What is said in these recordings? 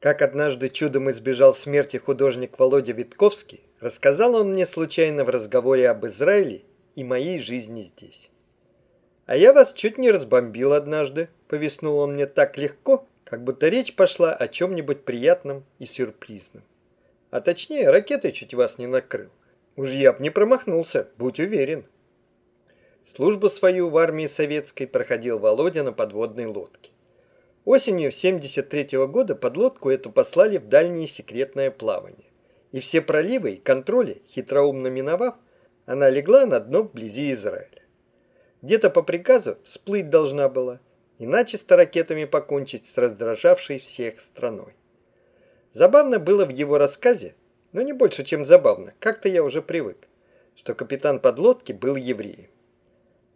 Как однажды чудом избежал смерти художник Володя Витковский, рассказал он мне случайно в разговоре об Израиле и моей жизни здесь. «А я вас чуть не разбомбил однажды», — повеснул он мне так легко, как будто речь пошла о чем-нибудь приятном и сюрпризном. А точнее, ракетой чуть вас не накрыл. Уж я б не промахнулся, будь уверен. Службу свою в армии советской проходил Володя на подводной лодке. Осенью 73 -го года подлодку эту послали в дальнее секретное плавание. И все проливы и контроли, хитроумно миновав, она легла на дно вблизи Израиля. Где-то по приказу всплыть должна была, иначе с ракетами покончить с раздражавшей всех страной. Забавно было в его рассказе, но не больше, чем забавно, как-то я уже привык, что капитан подлодки был евреем.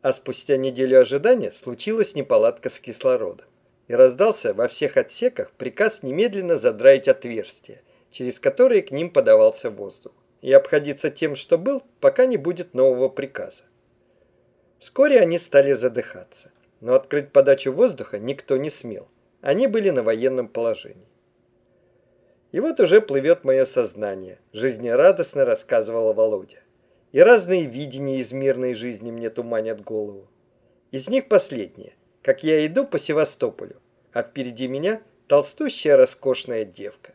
А спустя неделю ожидания случилась неполадка с кислородом, и раздался во всех отсеках приказ немедленно задраить отверстия, через которые к ним подавался воздух, и обходиться тем, что был, пока не будет нового приказа. Вскоре они стали задыхаться, но открыть подачу воздуха никто не смел, они были на военном положении. И вот уже плывет мое сознание, жизнерадостно рассказывала Володя. И разные видения из мирной жизни мне туманят голову. Из них последнее, как я иду по Севастополю, а впереди меня толстущая роскошная девка.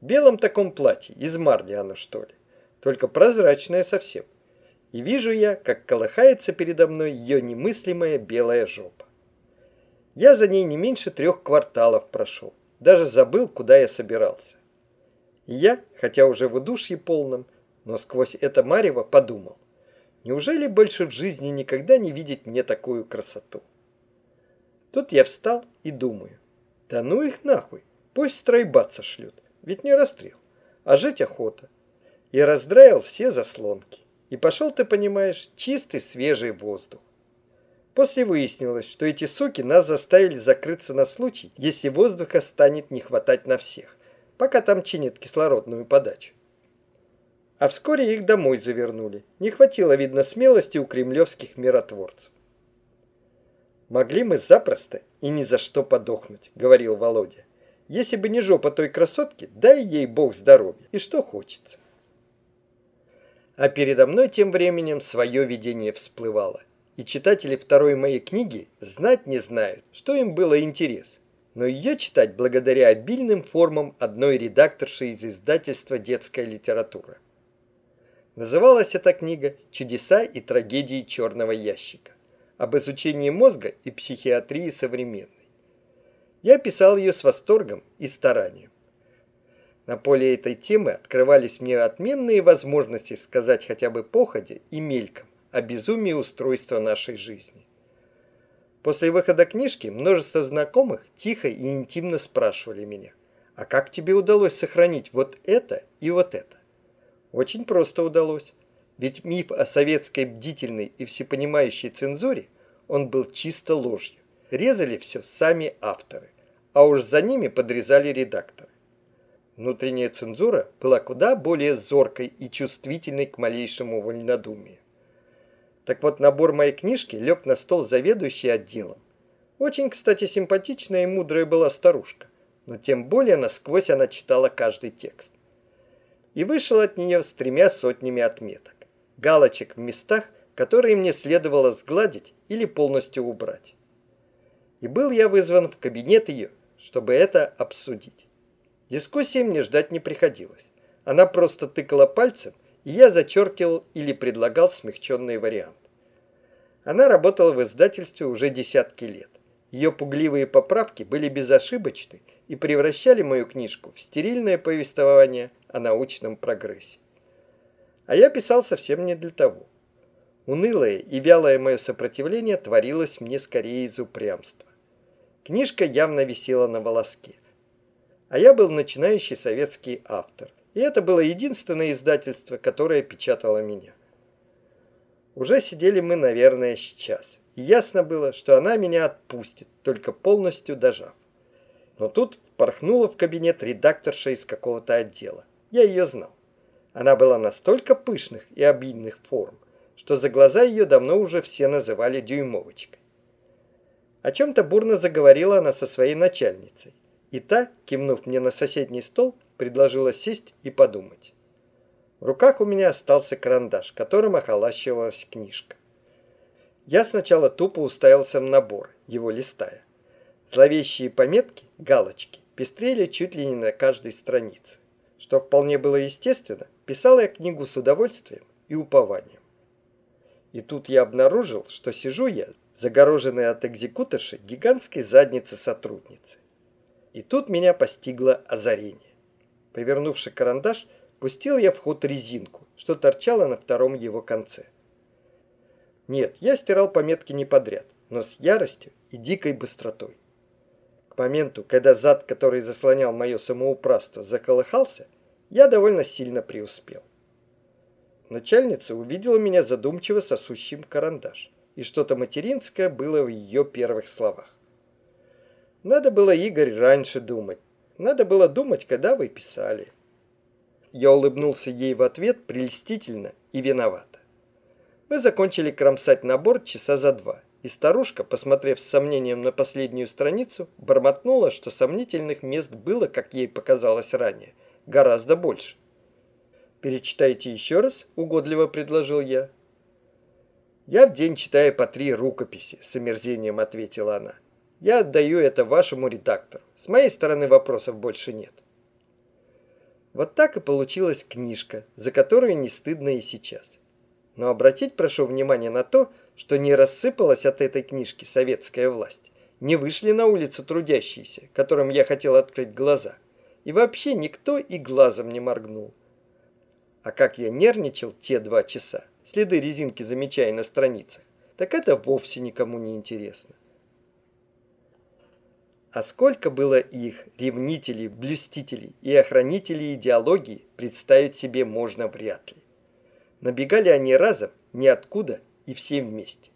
В белом таком платье, из марли оно что ли, только прозрачное совсем. И вижу я, как колыхается передо мной ее немыслимая белая жопа. Я за ней не меньше трех кварталов прошел даже забыл, куда я собирался. И я, хотя уже в удушье полном, но сквозь это марево подумал, неужели больше в жизни никогда не видеть мне такую красоту? Тут я встал и думаю, да ну их нахуй, пусть стройбаться шлют, ведь не расстрел, а жить охота. И раздраил все заслонки. И пошел, ты понимаешь, чистый свежий воздух. После выяснилось, что эти суки нас заставили закрыться на случай, если воздуха станет не хватать на всех, пока там чинят кислородную подачу. А вскоре их домой завернули. Не хватило, видно, смелости у кремлевских миротворцев. «Могли мы запросто и ни за что подохнуть», — говорил Володя. «Если бы не жопа той красотки, дай ей бог здоровья, и что хочется». А передо мной тем временем свое видение всплывало и читатели второй моей книги знать не знают, что им было интерес. Но ее читать благодаря обильным формам одной редакторши из издательства «Детская литература». Называлась эта книга «Чудеса и трагедии черного ящика» об изучении мозга и психиатрии современной. Я писал ее с восторгом и старанием. На поле этой темы открывались мне отменные возможности сказать хотя бы походе и мельком о безумии устройства нашей жизни. После выхода книжки множество знакомых тихо и интимно спрашивали меня, а как тебе удалось сохранить вот это и вот это? Очень просто удалось. Ведь миф о советской бдительной и всепонимающей цензуре, он был чисто ложью. Резали все сами авторы, а уж за ними подрезали редакторы. Внутренняя цензура была куда более зоркой и чувствительной к малейшему вольнодумию. Так вот, набор моей книжки лег на стол заведующей отделом. Очень, кстати, симпатичная и мудрая была старушка, но тем более насквозь она читала каждый текст. И вышел от нее с тремя сотнями отметок, галочек в местах, которые мне следовало сгладить или полностью убрать. И был я вызван в кабинет ее, чтобы это обсудить. Дискуссии мне ждать не приходилось. Она просто тыкала пальцем и я зачеркивал или предлагал смягченный вариант. Она работала в издательстве уже десятки лет. Ее пугливые поправки были безошибочны и превращали мою книжку в стерильное повествование о научном прогрессе. А я писал совсем не для того. Унылое и вялое мое сопротивление творилось мне скорее из упрямства. Книжка явно висела на волоске. А я был начинающий советский автор – и это было единственное издательство, которое печатало меня. Уже сидели мы, наверное, сейчас. И ясно было, что она меня отпустит, только полностью дожав. Но тут впорхнула в кабинет редакторша из какого-то отдела. Я ее знал. Она была настолько пышных и обильных форм, что за глаза ее давно уже все называли дюймовочкой. О чем-то бурно заговорила она со своей начальницей, И та, кивнув мне на соседний стол, предложила сесть и подумать. В руках у меня остался карандаш, которым охолащивалась книжка. Я сначала тупо уставился в набор, его листая. Зловещие пометки, галочки, пестрели чуть ли не на каждой странице. Что вполне было естественно, писал я книгу с удовольствием и упованием. И тут я обнаружил, что сижу я, загороженный от экзекуторши гигантской задницы сотрудницы. И тут меня постигло озарение. Повернувши карандаш, пустил я в ход резинку, что торчала на втором его конце. Нет, я стирал пометки не подряд, но с яростью и дикой быстротой. К моменту, когда зад, который заслонял мое самоуправство, заколыхался, я довольно сильно преуспел. Начальница увидела меня задумчиво сосущим карандаш, и что-то материнское было в ее первых словах. Надо было, Игорь, раньше думать. Надо было думать, когда вы писали. Я улыбнулся ей в ответ прелестительно и виновато. Мы закончили кромсать набор часа за два, и старушка, посмотрев с сомнением на последнюю страницу, бормотнула, что сомнительных мест было, как ей показалось ранее, гораздо больше. «Перечитайте еще раз», — угодливо предложил я. «Я в день читаю по три рукописи», — с омерзением ответила она. «Я отдаю это вашему редактору. С моей стороны вопросов больше нет». Вот так и получилась книжка, за которую не стыдно и сейчас. Но обратить прошу внимание на то, что не рассыпалась от этой книжки советская власть. Не вышли на улицу трудящиеся, которым я хотел открыть глаза. И вообще никто и глазом не моргнул. А как я нервничал те два часа, следы резинки замечая на страницах, так это вовсе никому не интересно. А сколько было их, ревнителей, блюстителей и охранителей идеологии, представить себе можно вряд ли. Набегали они разом, ниоткуда и все вместе.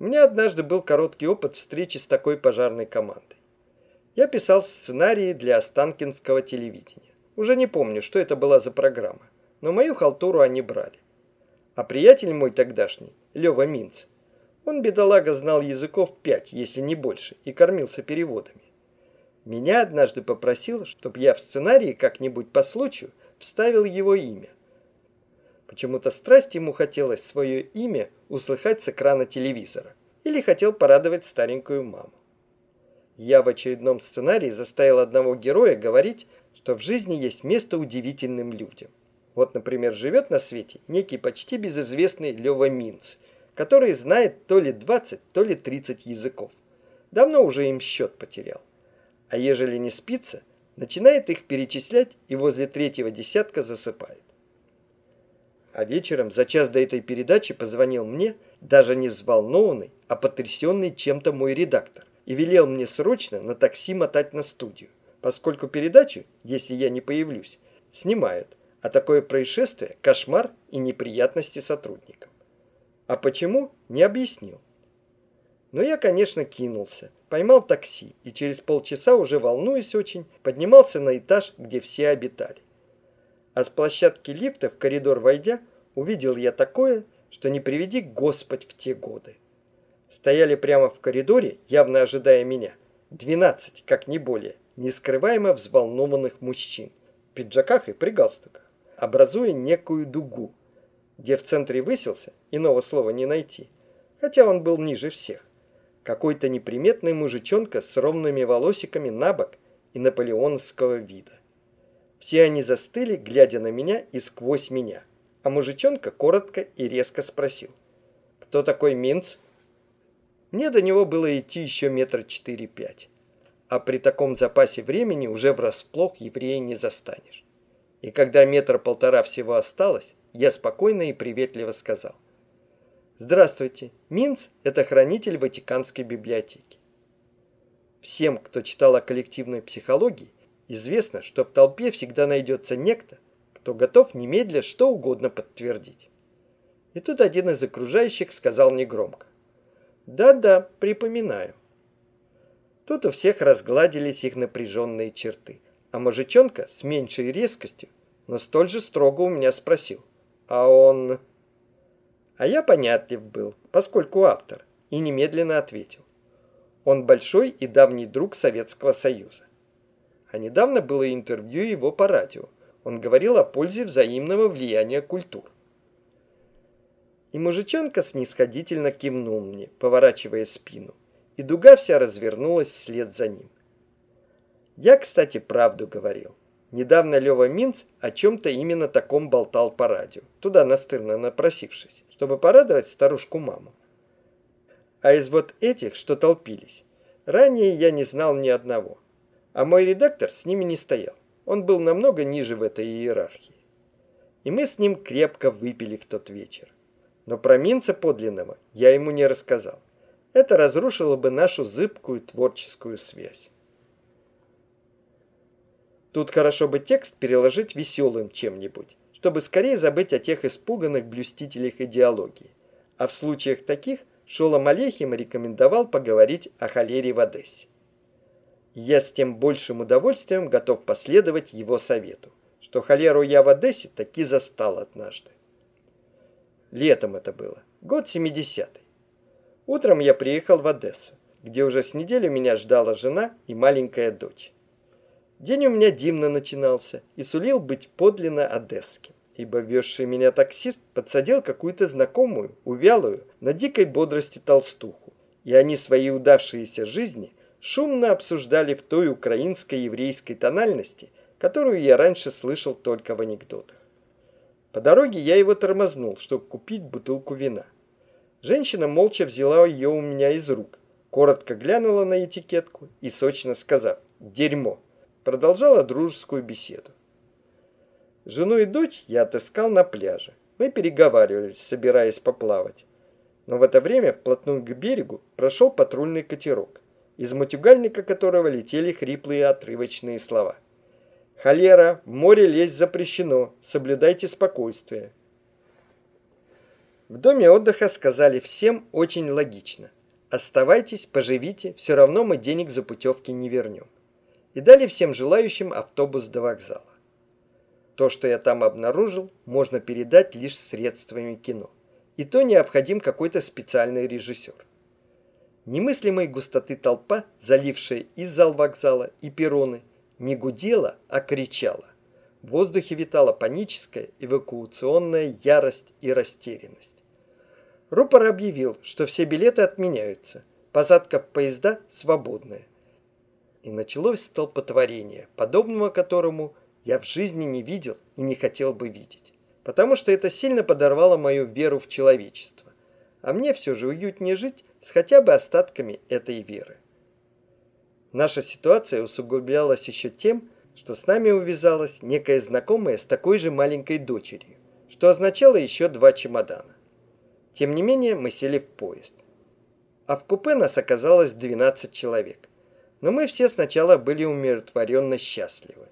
У меня однажды был короткий опыт встречи с такой пожарной командой. Я писал сценарии для Останкинского телевидения. Уже не помню, что это была за программа, но мою халтуру они брали. А приятель мой тогдашний, Лева Минц, он, бедолага, знал языков пять, если не больше, и кормился переводами. Меня однажды попросил, чтобы я в сценарии как-нибудь по случаю вставил его имя. Почему-то страсть ему хотелось свое имя услыхать с экрана телевизора. Или хотел порадовать старенькую маму. Я в очередном сценарии заставил одного героя говорить, что в жизни есть место удивительным людям. Вот, например, живет на свете некий почти безызвестный Лева Минц, который знает то ли 20, то ли 30 языков. Давно уже им счет потерял. А ежели не спится, начинает их перечислять и возле третьего десятка засыпает. А вечером, за час до этой передачи, позвонил мне, даже не взволнованный, а потрясенный чем-то мой редактор, и велел мне срочно на такси мотать на студию, поскольку передачу, если я не появлюсь, снимают, а такое происшествие – кошмар и неприятности сотрудникам. А почему – не объяснил. Но я, конечно, кинулся, поймал такси и через полчаса, уже волнуясь очень, поднимался на этаж, где все обитали а с площадки лифта в коридор войдя, увидел я такое, что не приведи Господь в те годы. Стояли прямо в коридоре, явно ожидая меня, двенадцать, как не более, нескрываемо взволнованных мужчин, в пиджаках и при галстуках, образуя некую дугу, где в центре высился, иного слова не найти, хотя он был ниже всех, какой-то неприметный мужичонка с ровными волосиками на бок и наполеонского вида. Все они застыли, глядя на меня и сквозь меня. А мужичонка коротко и резко спросил. «Кто такой Минц?» Мне до него было идти еще метра четыре-пять. А при таком запасе времени уже врасплох еврея не застанешь. И когда метр-полтора всего осталось, я спокойно и приветливо сказал. Здравствуйте, Минц – это хранитель Ватиканской библиотеки. Всем, кто читал о коллективной психологии, Известно, что в толпе всегда найдется некто, кто готов немедля что угодно подтвердить. И тут один из окружающих сказал негромко. «Да-да, припоминаю». Тут у всех разгладились их напряженные черты, а мужичонка с меньшей резкостью, но столь же строго у меня спросил. «А он...» А я понятлив был, поскольку автор, и немедленно ответил. Он большой и давний друг Советского Союза. а недавно было интервью его по радио. Он говорил о пользе взаимного влияния культур. И мужичонка снисходительно кивнул мне, поворачивая спину, и дуга вся развернулась вслед за ним. Я, кстати, правду говорил. Недавно Лёва Минц о чем-то именно таком болтал по радио, туда настырно напросившись, чтобы порадовать старушку-маму. А из вот этих, что толпились, ранее я не знал ни одного. А мой редактор с ними не стоял. Он был намного ниже в этой иерархии. И мы с ним крепко выпили в тот вечер. Но про Минца подлинного я ему не рассказал. Это разрушило бы нашу зыбкую творческую связь. Тут хорошо бы текст переложить веселым чем-нибудь, чтобы скорее забыть о тех испуганных блюстителях идеологии. А в случаях таких Шолом Алейхим рекомендовал поговорить о холере в Одессе. Я с тем большим удовольствием готов последовать его совету, что холеру я в Одессе таки застал однажды. Летом это было, год 70-й. Утром я приехал в Одессу, где уже с неделю меня ждала жена и маленькая дочь. День у меня дивно начинался и сулил быть подлинно одесским, ибо везший меня таксист подсадил какую-то знакомую, увялую, на дикой бодрости толстуху, и они свои удавшиеся жизни шумно обсуждали в той украинско-еврейской тональности, которую я раньше слышал только в анекдотах. По дороге я его тормознул, чтобы купить бутылку вина. Женщина молча взяла ее у меня из рук, коротко глянула на этикетку и сочно сказав «Дерьмо!» продолжала дружескую беседу. Жену и дочь я отыскал на пляже. Мы переговаривались, собираясь поплавать. Но в это время вплотную к берегу прошел патрульный катерок, из матюгальника которого летели хриплые отрывочные слова. «Холера, в море лезть запрещено, соблюдайте спокойствие». В доме отдыха сказали всем очень логично. Оставайтесь, поживите, все равно мы денег за путевки не вернем и дали всем желающим автобус до вокзала. То, что я там обнаружил, можно передать лишь средствами кино. И то необходим какой-то специальный режиссер. Немыслимой густоты толпа, залившая и зал вокзала, и перроны, не гудела, а кричала. В воздухе витала паническая эвакуационная ярость и растерянность. Рупор объявил, что все билеты отменяются, посадка в поезда свободная – и началось столпотворение, подобного которому я в жизни не видел и не хотел бы видеть, потому что это сильно подорвало мою веру в человечество, а мне все же уютнее жить с хотя бы остатками этой веры. Наша ситуация усугублялась еще тем, что с нами увязалась некая знакомая с такой же маленькой дочерью, что означало еще два чемодана. Тем не менее, мы сели в поезд. А в купе нас оказалось 12 человек но мы все сначала были умиротворенно счастливы.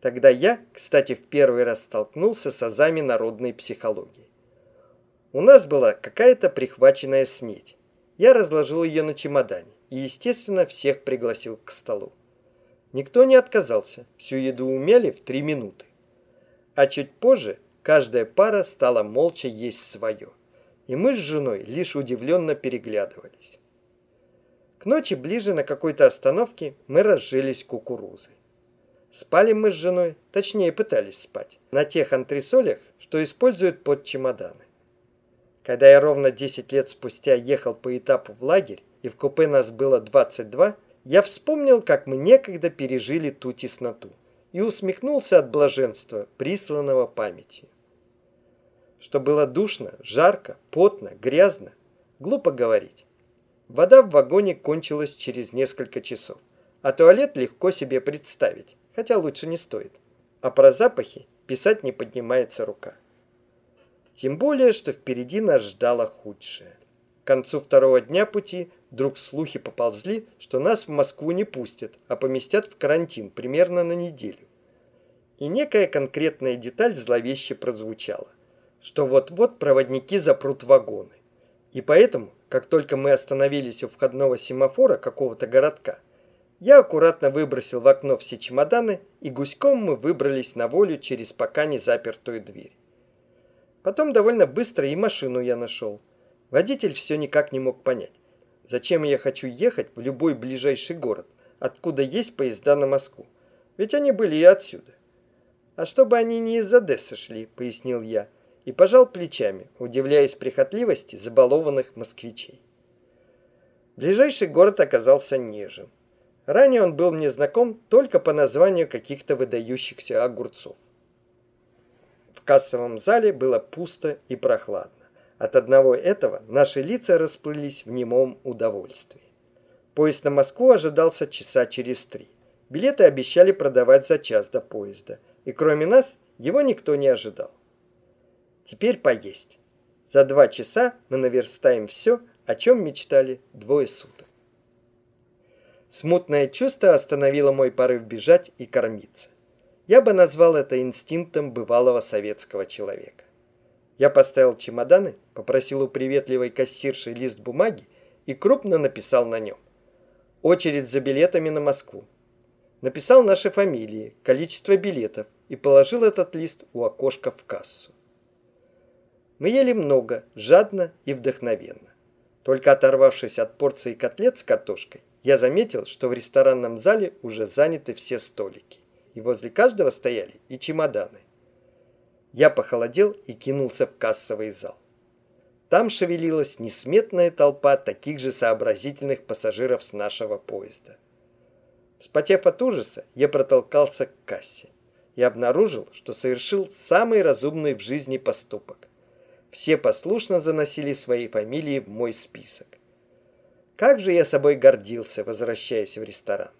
Тогда я, кстати, в первый раз столкнулся с азами народной психологии. У нас была какая-то прихваченная снедь. Я разложил ее на чемодане и, естественно, всех пригласил к столу. Никто не отказался, всю еду умели в три минуты. А чуть позже каждая пара стала молча есть свое, и мы с женой лишь удивленно переглядывались. К ночи ближе на какой-то остановке мы разжились кукурузой. Спали мы с женой, точнее пытались спать, на тех антресолях, что используют под чемоданы. Когда я ровно 10 лет спустя ехал по этапу в лагерь, и в купе нас было 22, я вспомнил, как мы некогда пережили ту тесноту, и усмехнулся от блаженства, присланного памяти. Что было душно, жарко, потно, грязно, глупо говорить. Вода в вагоне кончилась через несколько часов, а туалет легко себе представить, хотя лучше не стоит. А про запахи писать не поднимается рука. Тем более, что впереди нас ждало худшее. К концу второго дня пути вдруг слухи поползли, что нас в Москву не пустят, а поместят в карантин примерно на неделю. И некая конкретная деталь зловеще прозвучала, что вот-вот проводники запрут вагоны. И поэтому как только мы остановились у входного семафора какого-то городка, я аккуратно выбросил в окно все чемоданы, и гуськом мы выбрались на волю через пока не запертую дверь. Потом довольно быстро и машину я нашел. Водитель все никак не мог понять, зачем я хочу ехать в любой ближайший город, откуда есть поезда на Москву, Ведь они были и отсюда. А чтобы они не из Одессы шли, пояснил я, и пожал плечами, удивляясь прихотливости забалованных москвичей. Ближайший город оказался Нежин. Ранее он был мне знаком только по названию каких-то выдающихся огурцов. В кассовом зале было пусто и прохладно. От одного этого наши лица расплылись в немом удовольствии. Поезд на Москву ожидался часа через три. Билеты обещали продавать за час до поезда, и кроме нас его никто не ожидал. Теперь поесть. За два часа мы наверстаем все, о чем мечтали двое суток. Смутное чувство остановило мой порыв бежать и кормиться. Я бы назвал это инстинктом бывалого советского человека. Я поставил чемоданы, попросил у приветливой кассирши лист бумаги и крупно написал на нем. Очередь за билетами на Москву. Написал наши фамилии, количество билетов и положил этот лист у окошка в кассу. Мы ели много, жадно и вдохновенно. Только оторвавшись от порции котлет с картошкой, я заметил, что в ресторанном зале уже заняты все столики, и возле каждого стояли и чемоданы. Я похолодел и кинулся в кассовый зал. Там шевелилась несметная толпа таких же сообразительных пассажиров с нашего поезда. Вспотев от ужаса, я протолкался к кассе и обнаружил, что совершил самый разумный в жизни поступок. Все послушно заносили свои фамилии в мой список. Как же я собой гордился, возвращаясь в ресторан.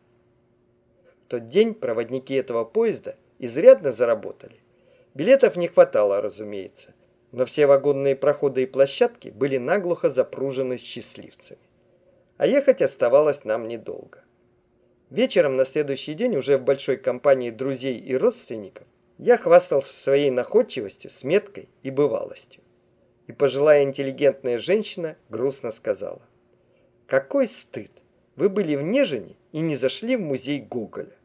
В тот день проводники этого поезда изрядно заработали. Билетов не хватало, разумеется, но все вагонные проходы и площадки были наглухо запружены счастливцами. А ехать оставалось нам недолго. Вечером на следующий день уже в большой компании друзей и родственников я хвастался своей находчивостью, сметкой и бывалостью. И пожилая интеллигентная женщина грустно сказала – какой стыд! Вы были в Нежине и не зашли в музей Гоголя.